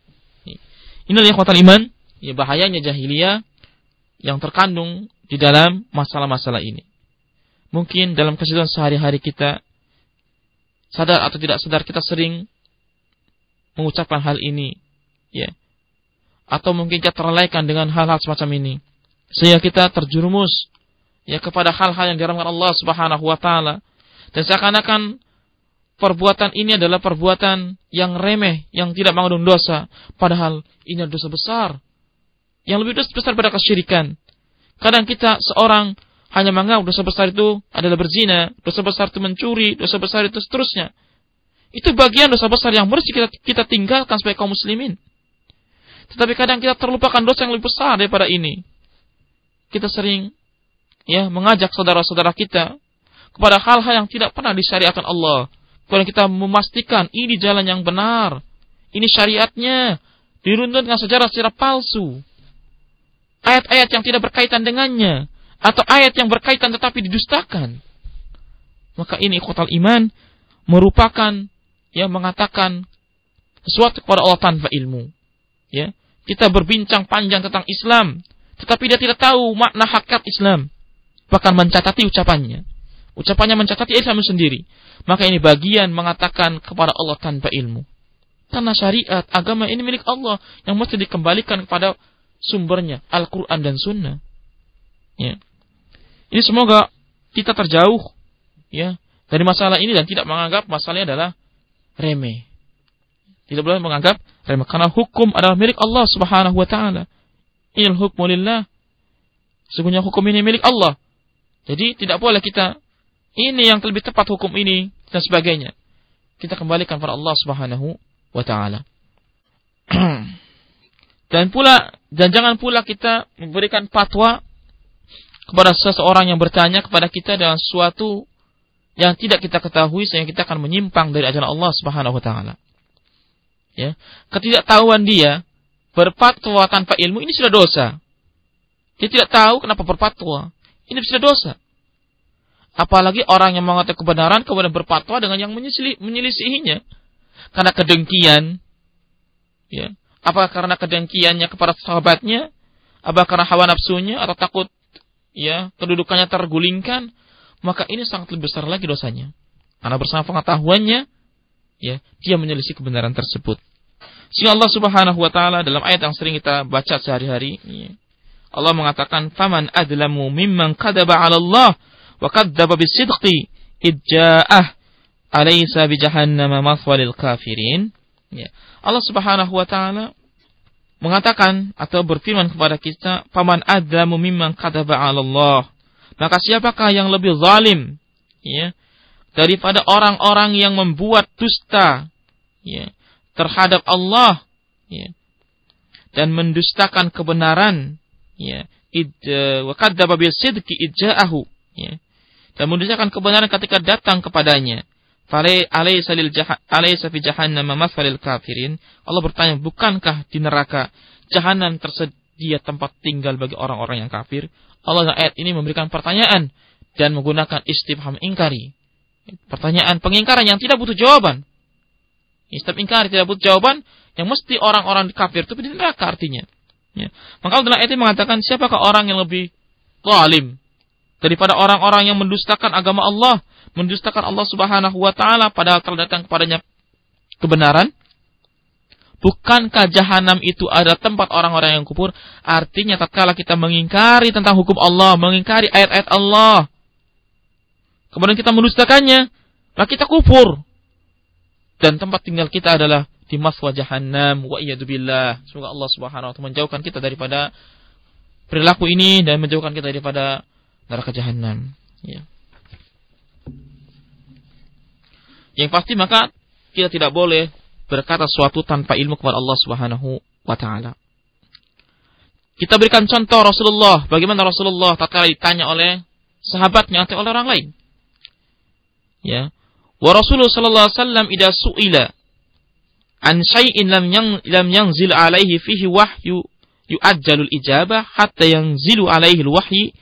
Inilah kuatan iman, ya bahayanya jahiliyah yang terkandung di dalam masalah-masalah ini. Mungkin dalam keseharian sehari-hari kita sadar atau tidak sadar kita sering mengucapkan hal ini, ya. Atau mungkin kita terlaikan dengan hal-hal semacam ini. Sehingga kita terjerumus ya kepada hal-hal yang diharamkan Allah Subhanahu wa taala. Dan seakan-akan perbuatan ini adalah perbuatan yang remeh, yang tidak mengandung dosa, padahal ini adalah dosa besar. Yang lebih besar pada kesyirikan. Kadang kita seorang hanya menganggap dosa besar itu adalah berzina, dosa besar itu mencuri, dosa besar itu seterusnya. Itu bagian dosa besar yang mesti kita, kita tinggalkan sebagai kaum muslimin. Tetapi kadang kita terlupakan dosa yang lebih besar daripada ini. Kita sering ya mengajak saudara-saudara kita kepada hal-hal yang tidak pernah disyariatkan Allah. Kemudian kita memastikan ini jalan yang benar. Ini syariatnya. Diruntunkan sejarah secara palsu ayat-ayat yang tidak berkaitan dengannya atau ayat yang berkaitan tetapi didustakan. Maka ini ikhwatal iman merupakan yang mengatakan sesuatu kepada Allah tanpa ilmu. Ya, kita berbincang panjang tentang Islam, tetapi dia tidak tahu makna hakikat Islam. Bahkan mencatati ucapannya. Ucapannya mencatati Islam sendiri. Maka ini bagian mengatakan kepada Allah tanpa ilmu. Karena syariat, agama ini milik Allah yang mesti dikembalikan kepada sumbernya Al-Quran dan Sunnah. Ya. Ini semoga kita terjauh ya dari masalah ini dan tidak menganggap masalahnya adalah remeh. Tidak boleh menganggap remeh karena hukum adalah milik Allah Subhanahu wa taala. Inil hukmu lillah. Hukum ini milik Allah. Jadi tidak boleh kita ini yang lebih tepat hukum ini dan sebagainya. Kita kembalikan kepada Allah Subhanahu wa taala. Dan pula dan jangan pula kita memberikan fatwa kepada seseorang yang bertanya kepada kita dengan sesuatu yang tidak kita ketahui sehingga kita akan menyimpang dari ajaran Allah Subhanahu wa taala. Ya, ketidaktahuan dia berfatwa tanpa ilmu ini sudah dosa. Dia tidak tahu kenapa berfatwa. Ini sudah dosa. Apalagi orang yang mengatakan kebenaran kemudian berfatwa dengan yang menyelisihinya. karena kedengkian? Ya. Apakah karena kedengkiannya kepada sahabatnya? Apa karena hawa nafsunya atau takut ya kedudukannya tergulingkan? Maka ini sangat lebih besar lagi dosanya. Karena bersama pengetahuannya, ya dia menyelisih kebenaran tersebut. Sehingga Allah Subhanahu wa taala dalam ayat yang sering kita baca sehari-hari, ya, Allah mengatakan, "Faman adlamu mimman kadaba 'ala Allah wa kadzdzaba bisidqi idja'ah alaysa bi jahannama maswalil kafirin." Ya. Allah Subhanahu wa taala mengatakan atau berfirman kepada kita, "Faman adlamu mimman kadaba 'ala Allah." Maka siapakah yang lebih zalim ya daripada orang-orang yang membuat dusta ya terhadap Allah ya dan mendustakan kebenaran ya bil sidqi ya dan mendustakan kebenaran ketika datang kepadanya. Fi jahannam kafirin. Allah bertanya bukankah di neraka jahanam tersedia tempat tinggal bagi orang-orang yang kafir? Allah ayat ini memberikan pertanyaan dan menggunakan istifham ingkari pertanyaan pengingkaran yang tidak butuh jawaban istifham ingkari tidak butuh jawaban yang mesti orang-orang kafir itu di neraka artinya Ya. Maka Allah ini mengatakan siapakah orang yang lebih zalim daripada orang-orang yang mendustakan agama Allah, mendustakan Allah Subhanahu wa taala padahal telah datang kepadanya kebenaran? Bukankah jahanam itu ada tempat orang-orang yang kufur? Artinya tatkala kita mengingkari tentang hukum Allah, mengingkari ayat-ayat Allah, kemudian kita mendustakannya, maka kita kufur. Dan tempat tinggal kita adalah di maswa jahannam wa billah. Semoga Allah Subhanahu wa taala menjauhkan kita daripada perilaku ini dan menjauhkan kita daripada neraka jahanam. Ya. Yang pasti maka kita tidak boleh berkata sesuatu tanpa ilmu kepada Allah Subhanahu wa taala. Kita berikan contoh Rasulullah, bagaimana Rasulullah tatkala ditanya oleh sahabatnya atau oleh orang lain. Ya. Wa Rasulullah sallallahu alaihi wasallam idza su'ila an syai'in lam yang lam yanzil alaihi fihi wahyu yu'ajjalul ijabah hatta yanzilu alaihi wahyi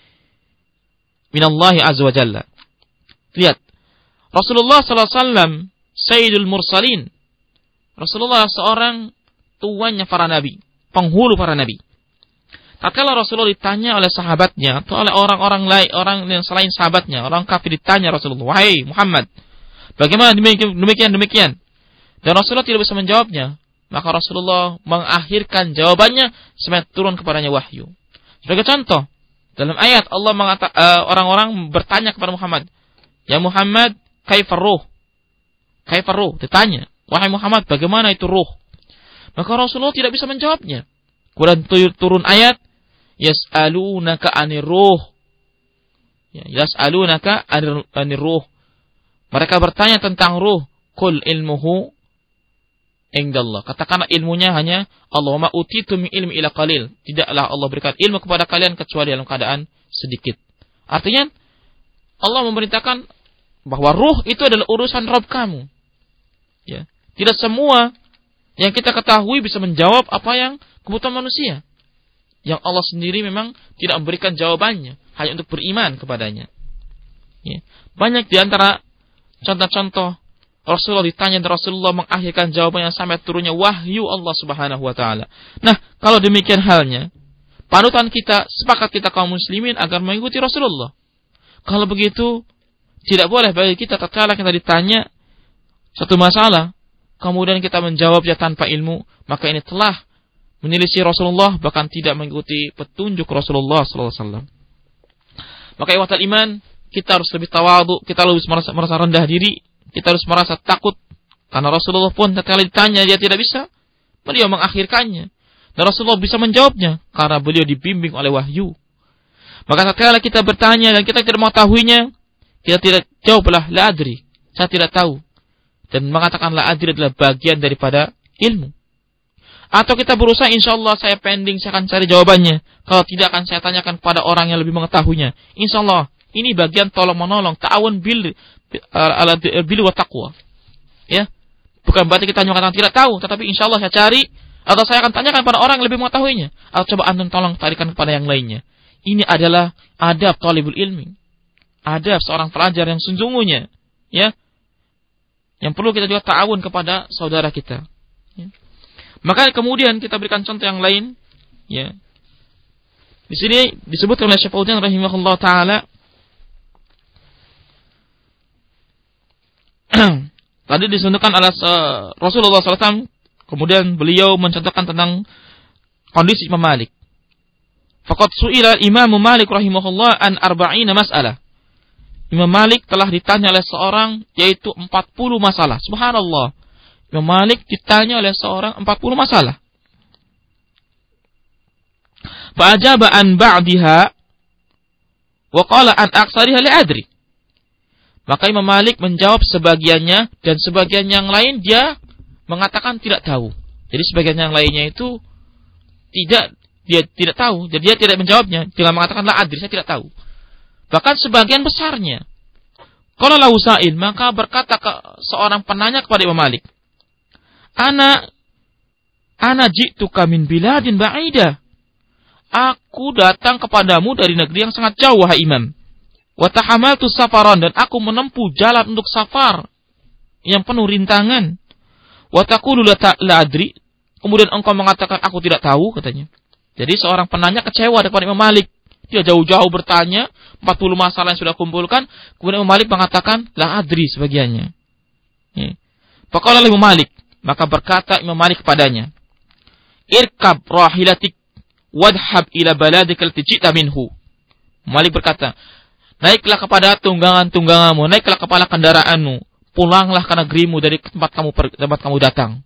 min Allah azza wa jalla. Lihat. Rasulullah sallallahu alaihi wasallam sayyidul mursalin. Rasulullah seorang tuannya para nabi, penghulu para nabi. Tatkala Rasulullah ditanya oleh sahabatnya atau oleh orang-orang lain, orang yang selain sahabatnya, orang kafir ditanya Rasulullah, "Wahai Muhammad, bagaimana demikian demikian demikian?" Dan Rasulullah tidak bisa menjawabnya. Maka Rasulullah mengakhirkan jawabannya sampai turun kepadanya wahyu. Sebagai contoh, dalam ayat Allah mengatakan uh, orang-orang bertanya kepada Muhammad, "Ya Muhammad, kaifar ruh?" Kaifar ruh? Ditanya, "Wahai Muhammad, bagaimana itu ruh?" Maka Rasulullah tidak bisa menjawabnya. Kemudian turun ayat, "Yas'alunaka 'anir ruh." Ya, yas'alunaka 'anir ruh. Mereka bertanya tentang ruh. Kul ilmuhu indallah. Katakanlah ilmunya hanya Allahumma utitu min ilmi ila qalil. Tidaklah Allah berikan ilmu kepada kalian kecuali dalam keadaan sedikit. Artinya Allah memerintahkan bahwa ruh itu adalah urusan Rob kamu. Ya. Tidak semua yang kita ketahui bisa menjawab apa yang kebutuhan manusia. Yang Allah sendiri memang tidak memberikan jawabannya, hanya untuk beriman kepadanya. Ya. Banyak di antara contoh-contoh Rasulullah ditanya dan Rasulullah mengakhirkan jawabannya sampai turunnya wahyu Allah Subhanahu wa taala. Nah, kalau demikian halnya, panutan kita sepakat kita kaum muslimin agar mengikuti Rasulullah. Kalau begitu, tidak boleh bagi kita tatkala kita ditanya satu masalah, kemudian kita menjawabnya tanpa ilmu, maka ini telah menyelisih Rasulullah bahkan tidak mengikuti petunjuk Rasulullah sallallahu alaihi wasallam. Maka iman, kita harus lebih tawadu, kita harus merasa, merasa rendah diri kita harus merasa takut karena Rasulullah pun tatkala ditanya dia tidak bisa, beliau mengakhirkannya. Dan Rasulullah bisa menjawabnya karena beliau dibimbing oleh wahyu. Maka tatkala kita bertanya dan kita tidak mengetahuinya, kita tidak jawablah la adri, saya tidak tahu. Dan mengatakan la adri adalah bagian daripada ilmu. Atau kita berusaha insya Allah saya pending, saya akan cari jawabannya. Kalau tidak akan saya tanyakan kepada orang yang lebih mengetahuinya. Insya Allah ini bagian tolong menolong, ta'awun bil ala bil wa taqwa. Ya. Bukan berarti kita hanya mengatakan tidak tahu, tetapi insya Allah saya cari atau saya akan tanyakan pada orang yang lebih mengetahuinya. Atau coba anda tolong tarikan kepada yang lainnya. Ini adalah adab talibul ilmi. Adab seorang pelajar yang sesungguhnya. Ya. Yang perlu kita juga ta'awun kepada saudara kita. Maka kemudian kita berikan contoh yang lain. Ya. Di sini disebutkan oleh Syekh Fauzan rahimahullah taala tadi disunahkan oleh Rasulullah SAW kemudian beliau mencontohkan tentang kondisi Imam Malik. Fakat su'ila Imam Malik rahimahullah an arba'ina mas'alah. Imam Malik telah ditanya oleh seorang yaitu 40 masalah. Subhanallah. Imam Malik ditanya oleh seorang 40 masalah. Fa'ajaba an ba'diha wa qala an aksariha li'adri. Maka Imam Malik menjawab sebagiannya dan sebagian yang lain dia mengatakan tidak tahu. Jadi sebagian yang lainnya itu tidak dia tidak tahu, jadi dia tidak menjawabnya dengan mengatakan la adri, saya tidak tahu. Bahkan sebagian besarnya. Kalau lausain, maka berkata ke seorang penanya kepada Imam Malik, Ana Ana jitu kamin biladin ba'ida. Aku datang kepadamu dari negeri yang sangat jauh, wahai Imam. Watahamaltu safaran dan aku menempuh jalan untuk safar yang penuh rintangan. Watakulu la adri. Kemudian engkau mengatakan aku tidak tahu katanya. Jadi seorang penanya kecewa depan Imam Malik. Dia jauh-jauh bertanya, 40 masalah yang sudah kumpulkan, kemudian Imam Malik mengatakan, la adri sebagiannya. Ya. Faqala Imam Malik, maka berkata Imam Malik kepadanya, Irkab rahilatik wadhab ila baladikal tijita minhu. Malik berkata, Naiklah kepada tunggangan-tungganganmu, naiklah kepala kendaraanmu, pulanglah ke negerimu dari tempat kamu tempat kamu datang.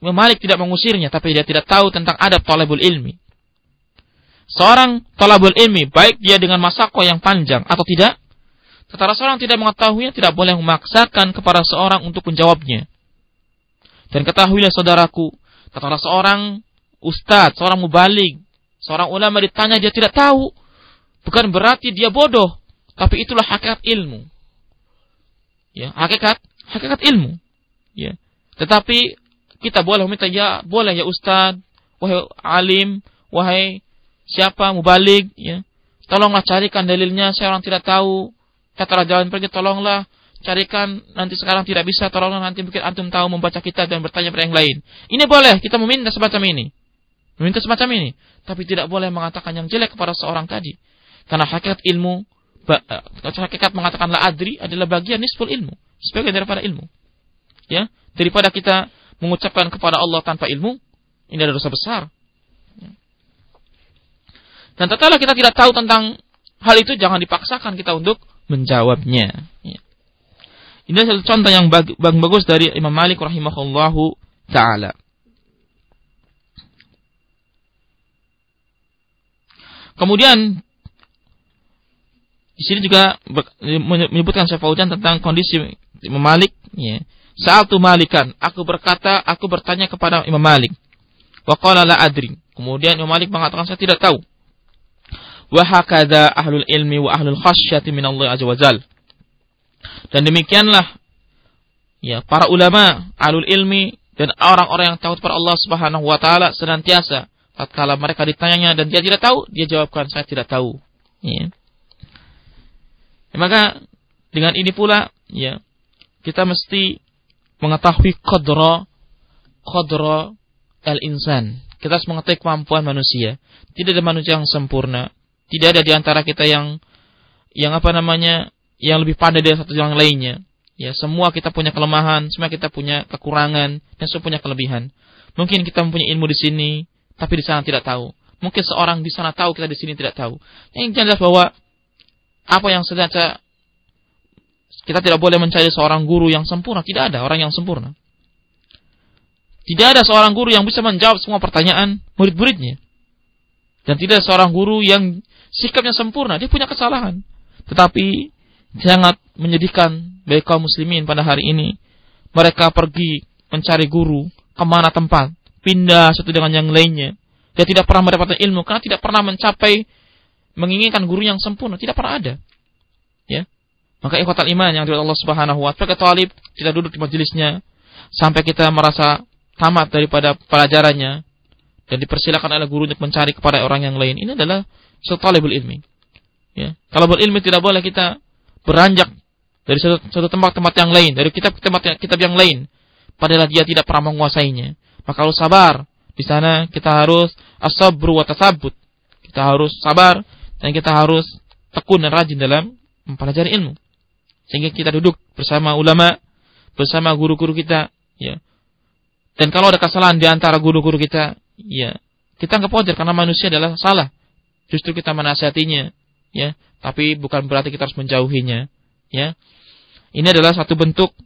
Imam Malik tidak mengusirnya, tapi dia tidak tahu tentang adab talabul ilmi. Seorang talabul ilmi, baik dia dengan masako yang panjang atau tidak, tetapi seorang tidak mengetahuinya, tidak boleh memaksakan kepada seorang untuk menjawabnya. Dan ketahuilah saudaraku, katakanlah seorang ustadz, seorang mubalik, seorang ulama ditanya dia tidak tahu, Bukan berarti dia bodoh, tapi itulah hakikat ilmu. Ya, hakikat hakikat ilmu. Ya. Tetapi kita boleh meminta ya, boleh ya Ustaz, wahai alim, wahai siapa mubalik, ya. Tolonglah carikan dalilnya, saya orang tidak tahu. Katalah jalan pergi, tolonglah carikan nanti sekarang tidak bisa, tolonglah nanti mungkin antum tahu membaca kitab dan bertanya pada yang lain. Ini boleh, kita meminta semacam ini. Meminta semacam ini. Tapi tidak boleh mengatakan yang jelek kepada seorang tadi. Karena hakikat ilmu, eh, hakikat mengatakan la adri adalah bagian nisful ilmu, sebagian daripada ilmu. Ya, daripada kita mengucapkan kepada Allah tanpa ilmu, ini adalah dosa besar. Dan tatkala kita tidak tahu tentang hal itu, jangan dipaksakan kita untuk menjawabnya. Ya. Ini adalah contoh yang bagus dari Imam Malik rahimahullahu taala. Kemudian di sini juga menyebutkan Syekh Fauzan tentang kondisi Imam Malik. Ya. Saat tu Malikan, aku berkata, aku bertanya kepada Imam Malik. Wa qala la adri. Kemudian Imam Malik mengatakan saya tidak tahu. Wa hakadha ahlul ilmi wa ahlul khasyati min Allah azza wajal. Dan demikianlah ya para ulama, ahlul ilmi dan orang-orang yang takut pada Allah Subhanahu wa taala senantiasa tatkala mereka ditanyanya dan dia tidak tahu, dia jawabkan saya tidak tahu. Ya. Ya, maka dengan ini pula ya kita mesti mengetahui kodro kodro el insan. Kita harus mengetahui kemampuan manusia. Tidak ada manusia yang sempurna. Tidak ada di antara kita yang yang apa namanya yang lebih pandai dari satu yang lainnya. Ya, semua kita punya kelemahan, semua kita punya kekurangan, dan semua punya kelebihan. Mungkin kita mempunyai ilmu di sini, tapi di sana tidak tahu. Mungkin seorang di sana tahu, kita di sini tidak tahu. Yang jelas bahwa apa yang sengaja kita tidak boleh mencari seorang guru yang sempurna. Tidak ada orang yang sempurna. Tidak ada seorang guru yang bisa menjawab semua pertanyaan murid-muridnya. Dan tidak ada seorang guru yang sikapnya sempurna. Dia punya kesalahan. Tetapi sangat menyedihkan bagi kaum muslimin pada hari ini. Mereka pergi mencari guru ke mana tempat. Pindah satu dengan yang lainnya. Dia tidak pernah mendapatkan ilmu karena tidak pernah mencapai menginginkan guru yang sempurna tidak pernah ada. Ya. Maka ikhwatal iman yang dari Allah Subhanahu wa taala talib kita duduk di majelisnya sampai kita merasa tamat daripada pelajarannya dan dipersilakan oleh guru untuk mencari kepada orang yang lain. Ini adalah talibul ilmi. Ya. Kalau ilmi tidak boleh kita beranjak dari suatu, suatu tempat-tempat yang lain, dari kitab-kitab kitab yang lain, padahal dia tidak pernah menguasainya. Maka harus sabar. Di sana kita harus asabru wa tasabut. Kita harus sabar dan kita harus tekun dan rajin dalam mempelajari ilmu. Sehingga kita duduk bersama ulama, bersama guru-guru kita, ya. Dan kalau ada kesalahan di antara guru-guru kita, ya, kita nggak wajar karena manusia adalah salah. Justru kita menasihatinya, ya. Tapi bukan berarti kita harus menjauhinya, ya. Ini adalah satu bentuk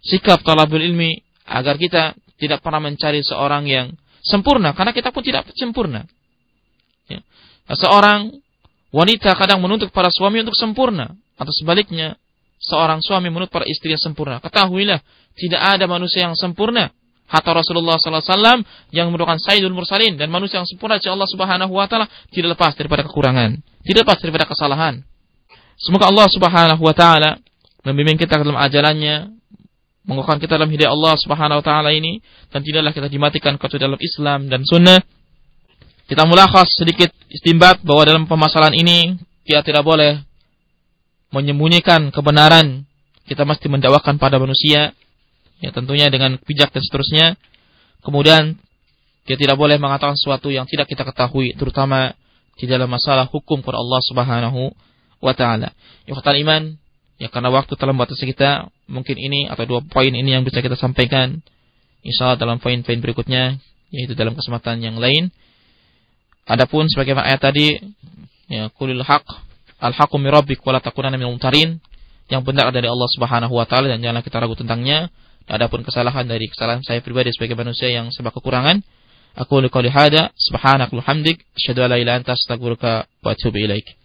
sikap talabul ilmi agar kita tidak pernah mencari seorang yang sempurna karena kita pun tidak sempurna. Ya. Seorang wanita kadang menuntut para suami untuk sempurna atau sebaliknya seorang suami menuntut para istri yang sempurna. Ketahuilah tidak ada manusia yang sempurna. Hatta Rasulullah SAW yang merupakan Sayyidul Mursalin dan manusia yang sempurna insya Allah Subhanahu Wa Taala tidak lepas daripada kekurangan, tidak lepas daripada kesalahan. Semoga Allah Subhanahu Wa Taala membimbing kita dalam ajalannya, mengukuhkan kita dalam hidayah Allah Subhanahu wa taala ini dan tidaklah kita dimatikan kecuali dalam Islam dan sunnah. Kita mulakhas sedikit istimbat bahwa dalam permasalahan ini kita tidak boleh menyembunyikan kebenaran. Kita mesti mendakwakan pada manusia ya tentunya dengan bijak dan seterusnya. Kemudian kita tidak boleh mengatakan sesuatu yang tidak kita ketahui terutama di dalam masalah hukum kepada Allah Subhanahu wa taala. Ikhwatal iman, Ya karena waktu telah membatasi kita, mungkin ini atau dua poin ini yang bisa kita sampaikan. Insya Allah dalam poin-poin berikutnya, yaitu dalam kesempatan yang lain. Adapun sebagaimana ayat tadi, ya kulil haq, al haqqu min rabbik wa la takunanna minal. Yang benar dari Allah Subhanahu wa taala dan janganlah kita ragu tentangnya. Adapun kesalahan dari kesalahan saya pribadi sebagai manusia yang sebab kekurangan, aku qouli hada subhanakallahumma hamdik asyhadu an la ilaha illa anta astaghfiruka wa atubu ilaik.